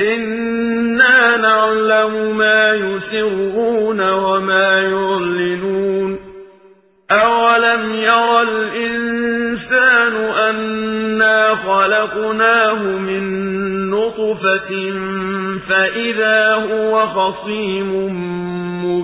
إِنَّا نَعْلَمُ مَا يُسِرُّونَ وَمَا يُعْلِنُونَ أَوَلَمْ يَرَ الْإِنسَانُ أَنَّا خَلَقْنَاهُ مِن نُّطْفَةٍ فَإِذَا هُوَ خَصِيمٌ مُّبِينٌ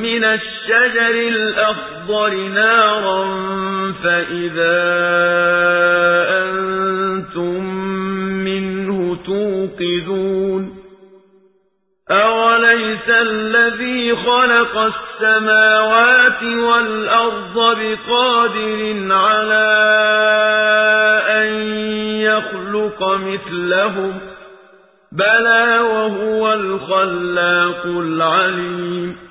مِّنَ الشَّجَرِ الْأَخْضَرِ نَارًا فَإِذَا أَنتُم مِّنْهُ تُوقِدُونَ أَوَلَيْسَ الَّذِي خَلَقَ السَّمَاوَاتِ وَالْأَرْضَ بِقَادِرٍ عَلَىٰ أَن يَخْلُقَ مِثْلَهُم ۚ بَلَىٰ وَهُوَ الْخَلَّاقُ الْعَلِيمُ